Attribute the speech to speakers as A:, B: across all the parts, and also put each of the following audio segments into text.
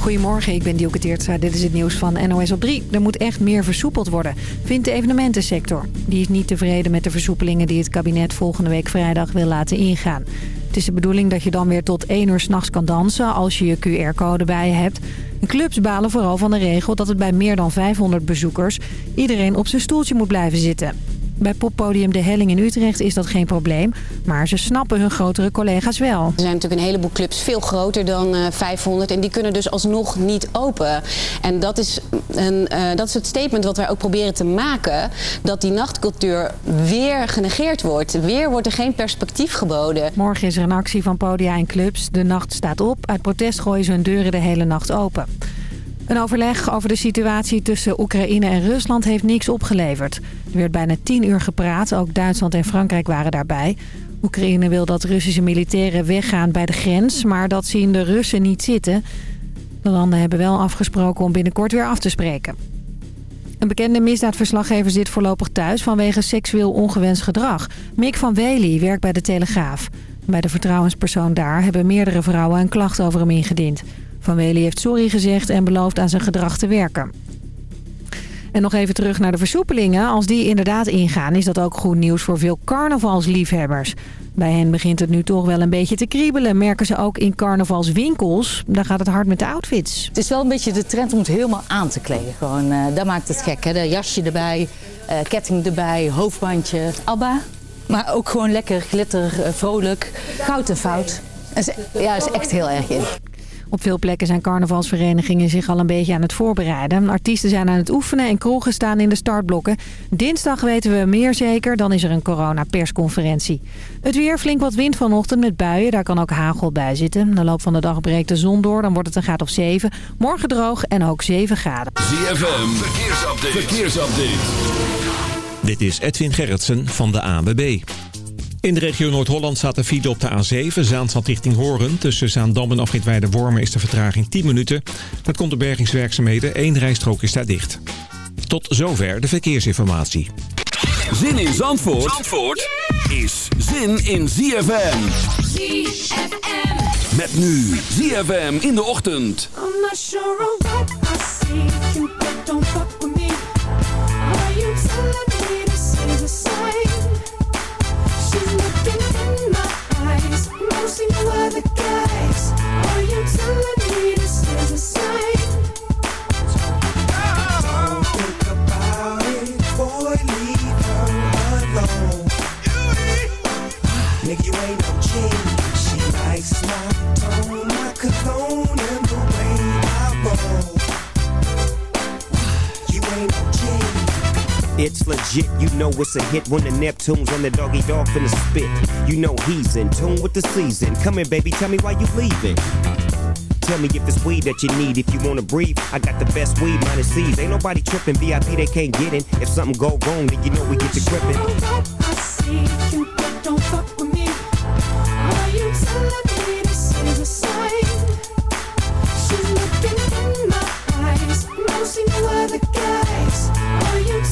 A: Goedemorgen, ik ben Dielke Teertstra. Dit is het nieuws van NOS op 3. Er moet echt meer versoepeld worden, vindt de evenementensector. Die is niet tevreden met de versoepelingen die het kabinet volgende week vrijdag wil laten ingaan. Het is de bedoeling dat je dan weer tot 1 uur s'nachts kan dansen als je je QR-code bij je hebt. Clubs balen vooral van de regel dat het bij meer dan 500 bezoekers iedereen op zijn stoeltje moet blijven zitten. Bij poppodium De Helling in Utrecht is dat geen probleem. Maar ze snappen hun grotere collega's wel.
B: Er zijn natuurlijk een heleboel clubs veel groter dan 500. En die kunnen dus alsnog niet open. En dat is, een, uh, dat is het statement wat wij ook proberen te maken. Dat die nachtcultuur weer genegeerd wordt. Weer wordt er geen perspectief geboden.
A: Morgen is er een actie van podia en clubs. De nacht staat op. Uit protest gooien ze hun deuren de hele nacht open. Een overleg over de situatie tussen Oekraïne en Rusland heeft niks opgeleverd. Er werd bijna tien uur gepraat, ook Duitsland en Frankrijk waren daarbij. Oekraïne wil dat Russische militairen weggaan bij de grens, maar dat zien de Russen niet zitten. De landen hebben wel afgesproken om binnenkort weer af te spreken. Een bekende misdaadverslaggever zit voorlopig thuis vanwege seksueel ongewenst gedrag. Mick van Wely werkt bij de Telegraaf. Bij de vertrouwenspersoon daar hebben meerdere vrouwen een klacht over hem ingediend. Van Wely heeft sorry gezegd en belooft aan zijn gedrag te werken. En nog even terug naar de versoepelingen. Als die inderdaad ingaan, is dat ook goed nieuws voor veel carnavalsliefhebbers. Bij hen begint het nu toch wel een beetje te kriebelen. Merken ze ook in carnavalswinkels. Daar gaat het hard met de outfits.
C: Het is wel een beetje de trend om het helemaal aan te kleden. Gewoon, uh, dat maakt het gek. Hè? De jasje erbij, uh, ketting erbij, hoofdbandje. Abba. Maar ook gewoon lekker glitter, uh, vrolijk. Goud en fout. Ja, is echt heel erg in.
A: Op veel plekken zijn carnavalsverenigingen zich al een beetje aan het voorbereiden. Artiesten zijn aan het oefenen en kroegen staan in de startblokken. Dinsdag weten we meer zeker, dan is er een corona-persconferentie. Het weer, flink wat wind vanochtend met buien, daar kan ook hagel bij zitten. De loop van de dag breekt de zon door, dan wordt het een graad of 7. Morgen droog en ook 7 graden.
D: ZFM, verkeersupdate. verkeersupdate.
E: Dit is Edwin Gerritsen van de ANWB. In de regio Noord-Holland staat de file op de A7, Zaanstad richting Horen. Tussen Zaandam en Afritweide Wormen is de vertraging 10 minuten. Dat komt de bergingswerkzaamheden, één rijstrook is daar dicht. Tot zover de verkeersinformatie.
D: Zin in Zandvoort, Zandvoort is zin in ZFM.
F: ZFM.
D: Met nu ZFM in de ochtend.
F: I'm not sure what I see. You don't fuck with me. Are you telling me this is no other guys. Are you telling me this is a sign?
G: Don't think about it, boy, leave her alone. Nigga, you ain't
H: It's legit, you know it's a hit when the Neptunes and the Doggy Dogg finna spit. You know he's in tune with the season. Come here, baby, tell me why you leaving. Tell me if it's weed that you need. If you wanna breathe, I got the best weed, minus C's. Ain't nobody tripping, VIP they can't get in. If something go wrong, then you know we get to gripping.
F: I see. You don't fuck with me. Are you telling me this is a sign? She's looking in my eyes.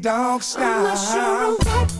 F: Dog style.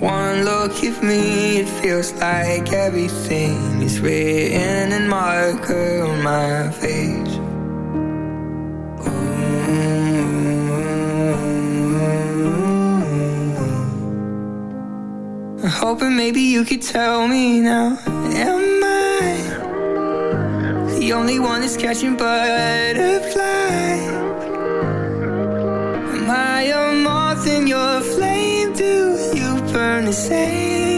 I: One look at me, it feels like everything is written in marker on my face. I'm hoping maybe you could tell me now. Am I the only one that's catching butterflies? Am I a moth in your flame? Burn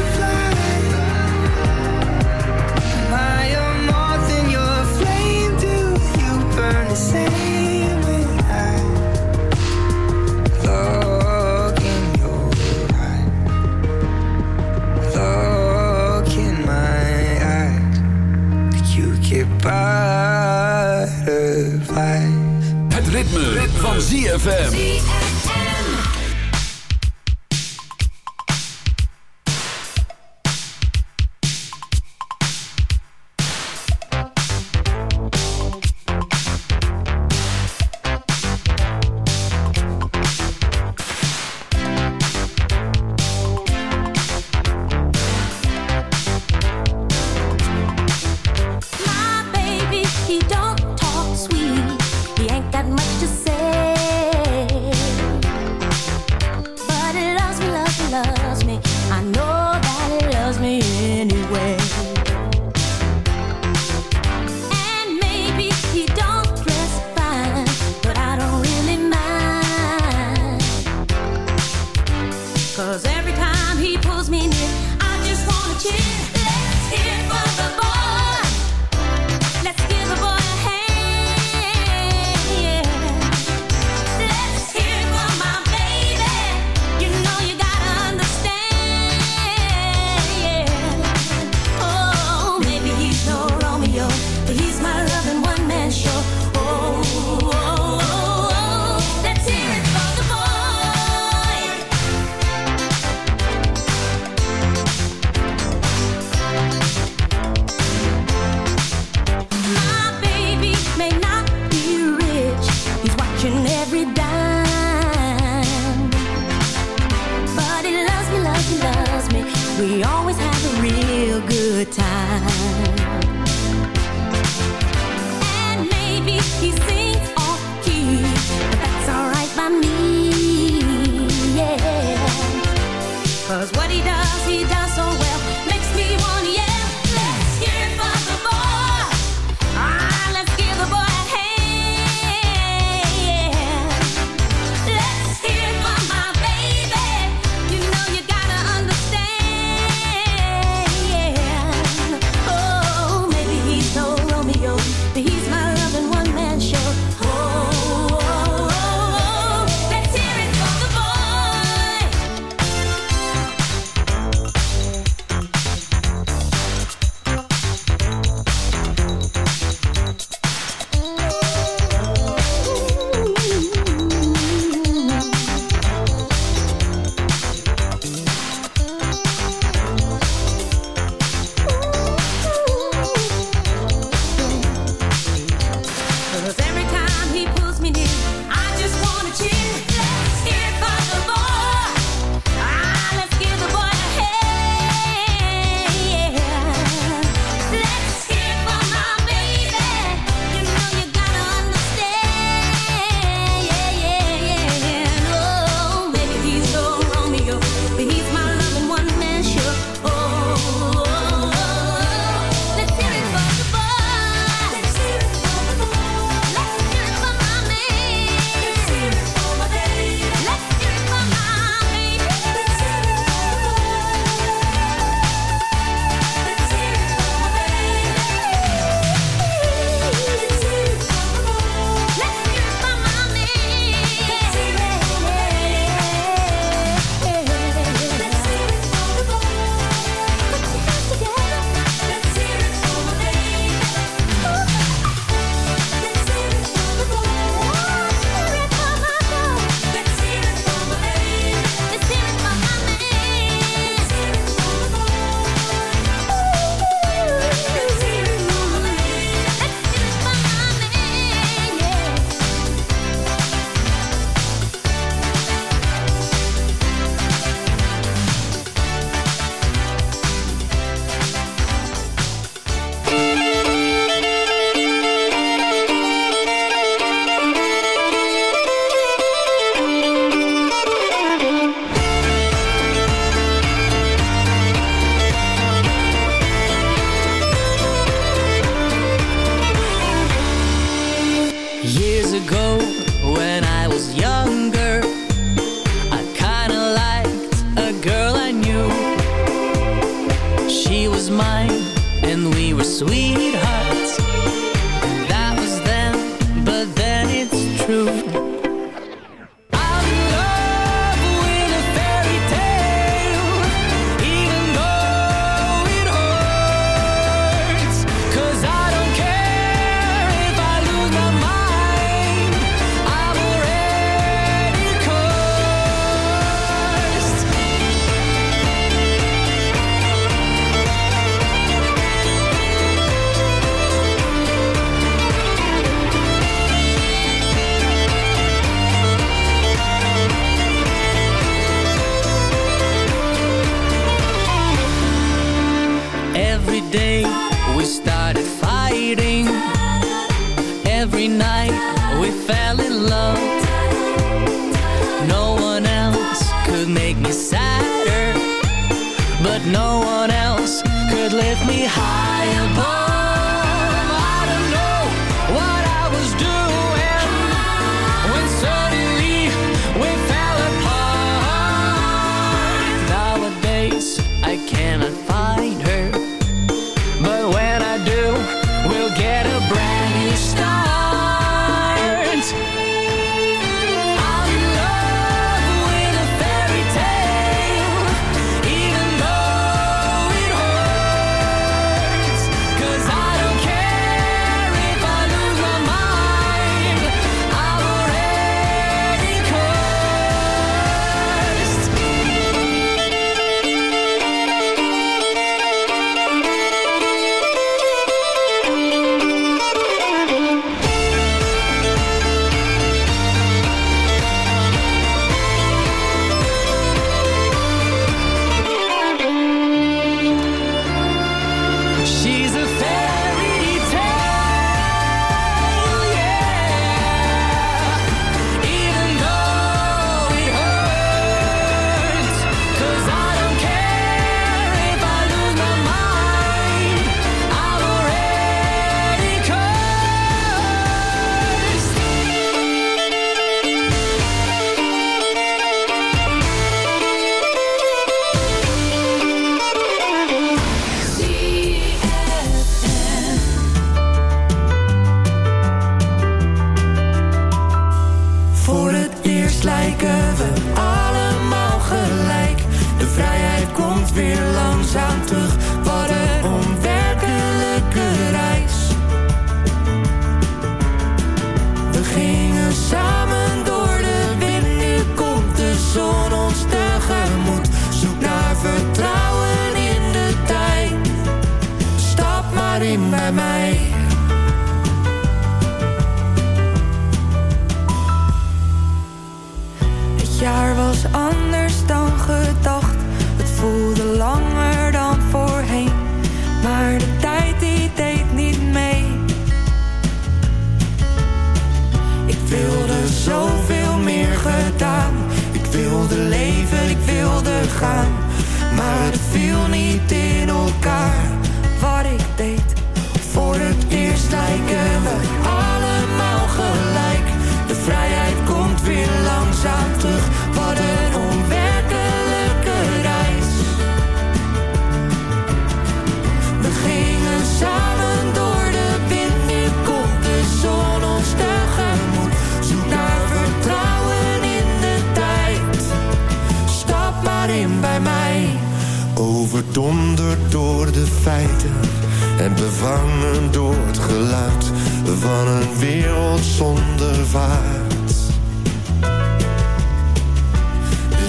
D: ZFM.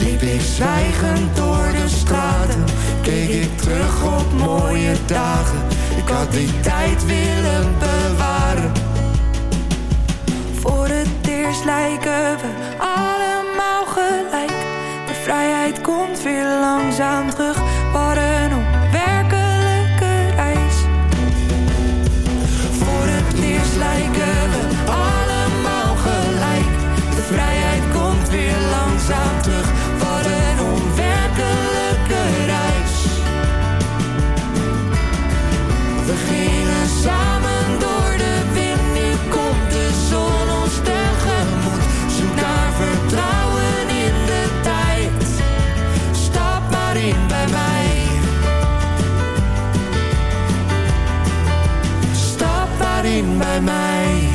J: Liep ik zwijgend door de straten, keek ik terug op mooie dagen. Ik had die tijd willen bewaren.
K: Voor het eerst lijken we allemaal gelijk. De vrijheid komt weer langzaam
L: My mind.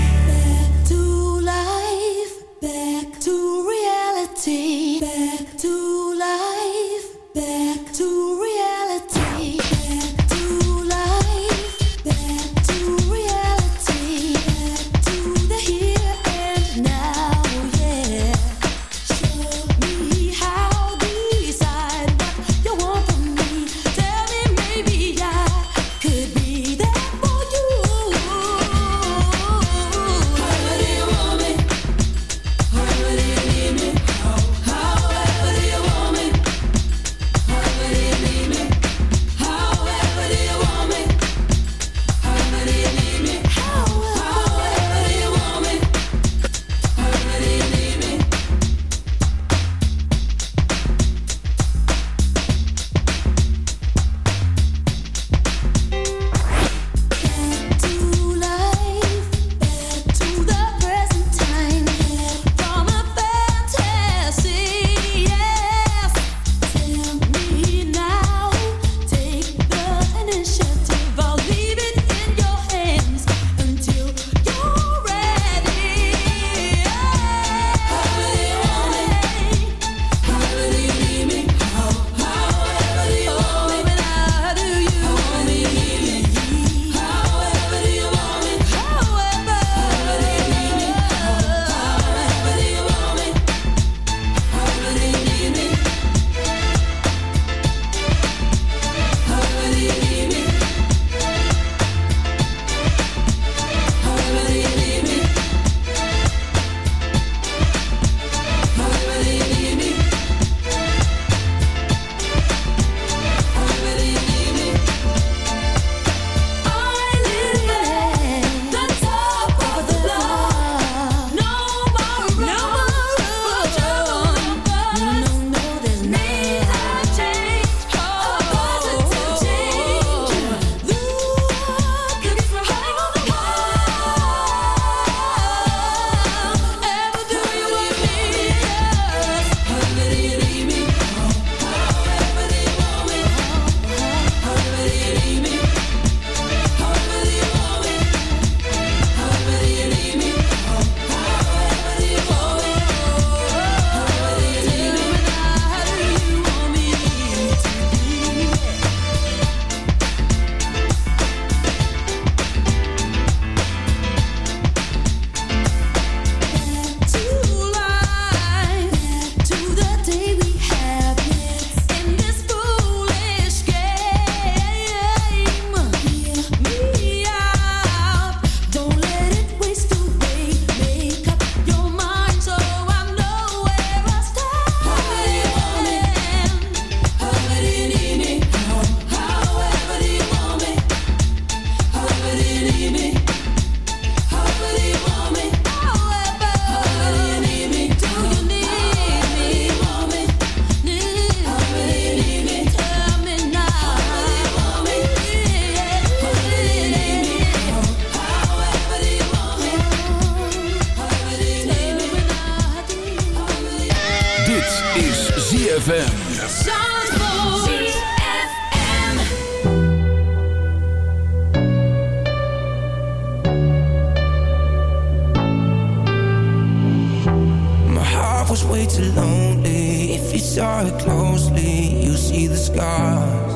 L: so
J: lonely. If you saw it closely You see the scars.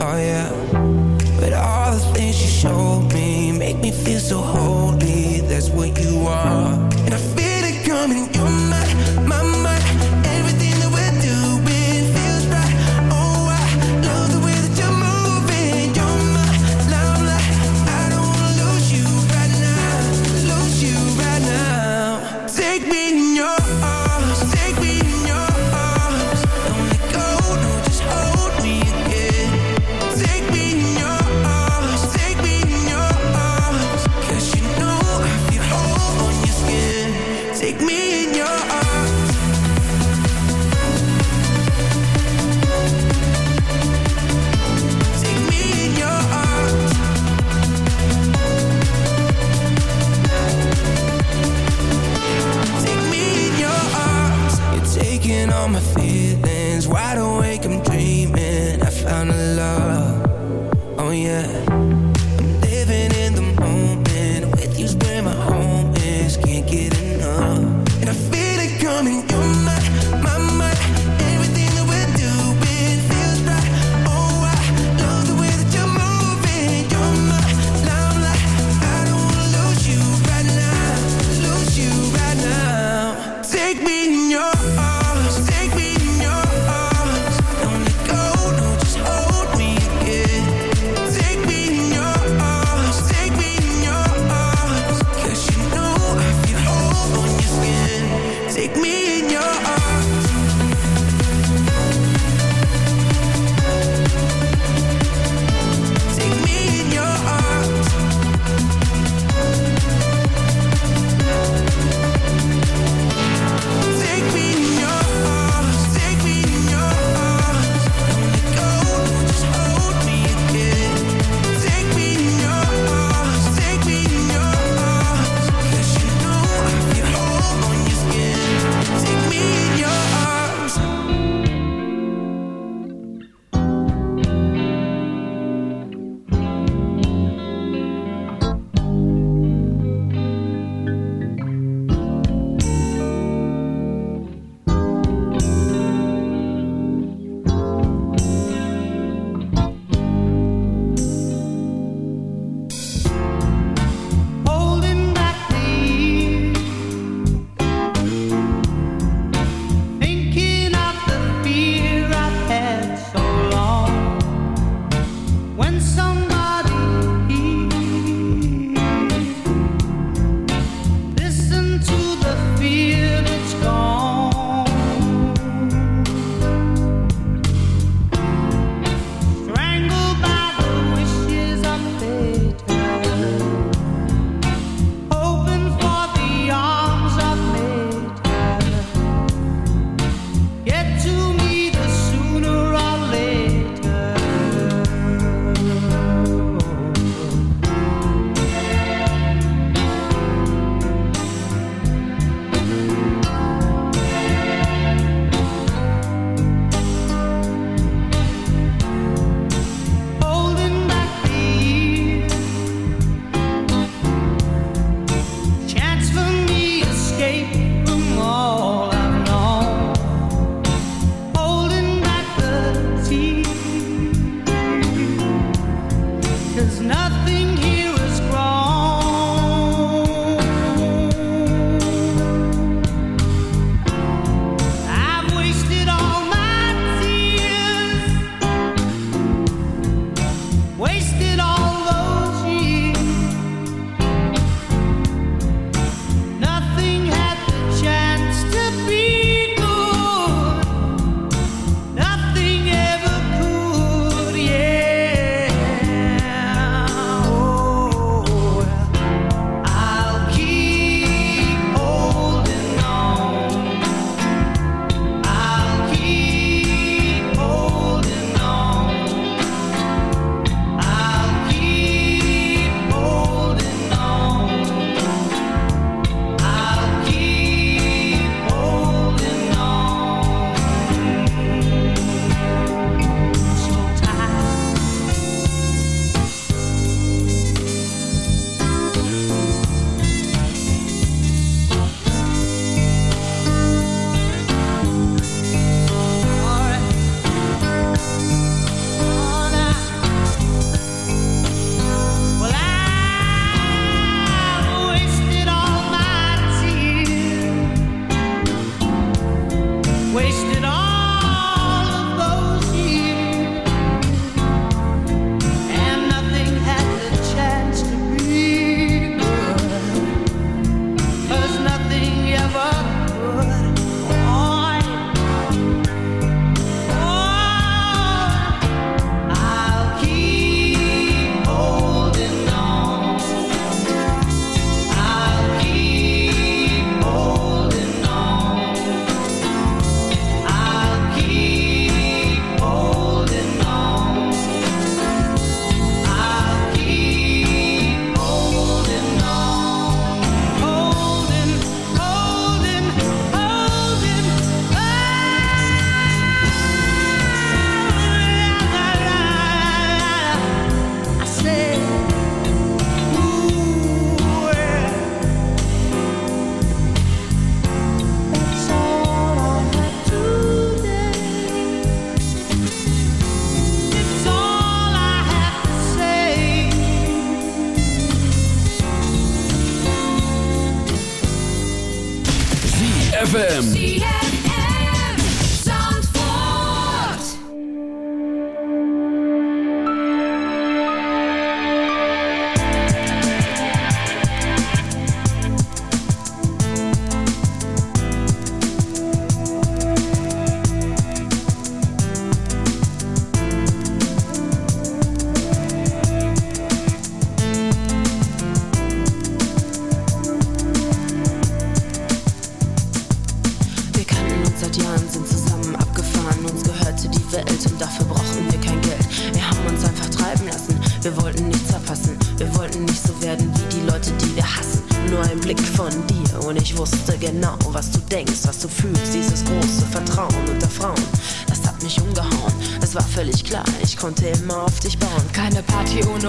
J: Oh yeah.
G: But all the things you showed me Make me feel
M: so holy. That's what you are. Me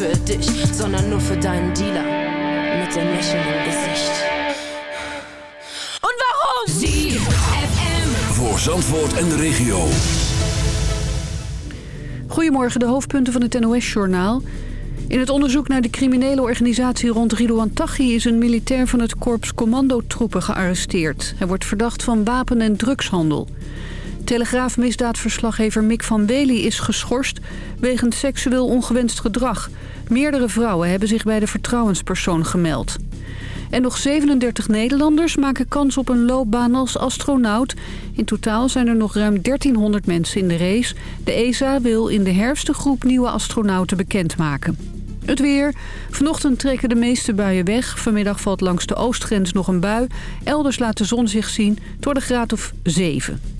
L: Für
N: dich, sondern nur für deinen Dealer. Mit dem Lächeln im Gesicht.
L: Und warum? Sie FM.
D: Voor Zandvoort en de regio.
O: Goedemorgen, de hoofdpunten van het NOS-journaal. In het onderzoek naar de criminele organisatie rond Ridouan Taghi... is een militair van het korps commandotroepen gearresteerd. Hij wordt verdacht van wapen- en drugshandel. Telegraaf-misdaadverslaggever Mick van Wely is geschorst... wegens seksueel ongewenst gedrag. Meerdere vrouwen hebben zich bij de vertrouwenspersoon gemeld. En nog 37 Nederlanders maken kans op een loopbaan als astronaut. In totaal zijn er nog ruim 1300 mensen in de race. De ESA wil in de herfst een groep nieuwe astronauten bekendmaken. Het weer. Vanochtend trekken de meeste buien weg. Vanmiddag valt langs de oostgrens nog een bui. Elders laat de zon zich zien door de graad of 7.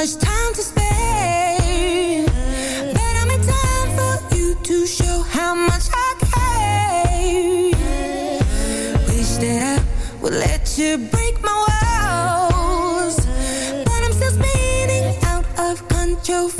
K: much
I: time to spend, But I'm in time for you to show how much I care. Wish that I would let you break my walls. But I'm still spinning out of control.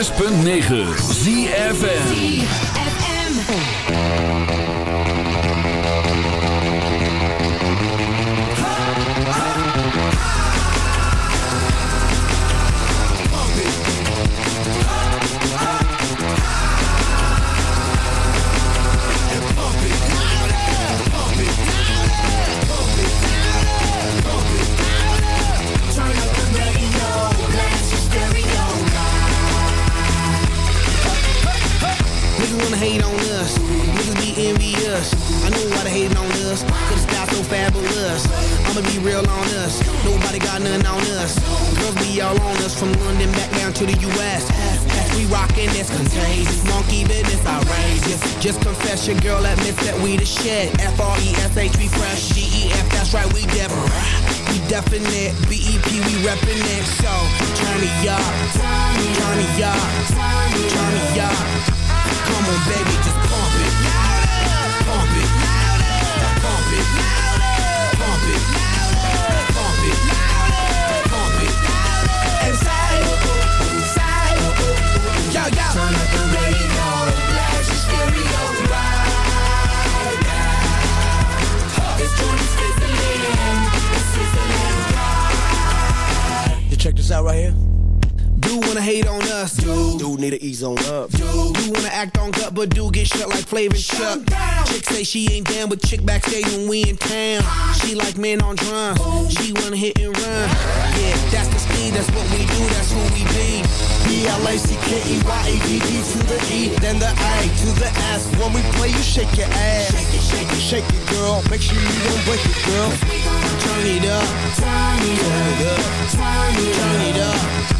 K: 106.9 ZFN
P: to the
Q: U.S. We rockin' this contagious, monkey business outrageous. Just confess your girl admits that we the shit. F R E S H we fresh, G E F that's right we different. We definite, B E P we reppin' it. So turn me up, turn me up, turn me up. Come on baby, just pump it, pump it, pump it, pump it. Pump it. out right here. Do wanna hate on us? Do,
H: do need to ease on up?
Q: Do, do wanna act on gut, but do get shut like Flavor Chuck? Chick say she ain't down with chick backstage when we in town. She like men on drums. She wanna hit and run. Yeah, that's the speed. That's what we do. That's who we be.
J: B-L-A-C-K-E-Y-A-D-D to the E, then the A to the S. When we play, you shake your ass. Shake it, shake it, shake it, girl. Make sure you don't break it, girl.
Q: Turn it up. Turn it up. Turn it up.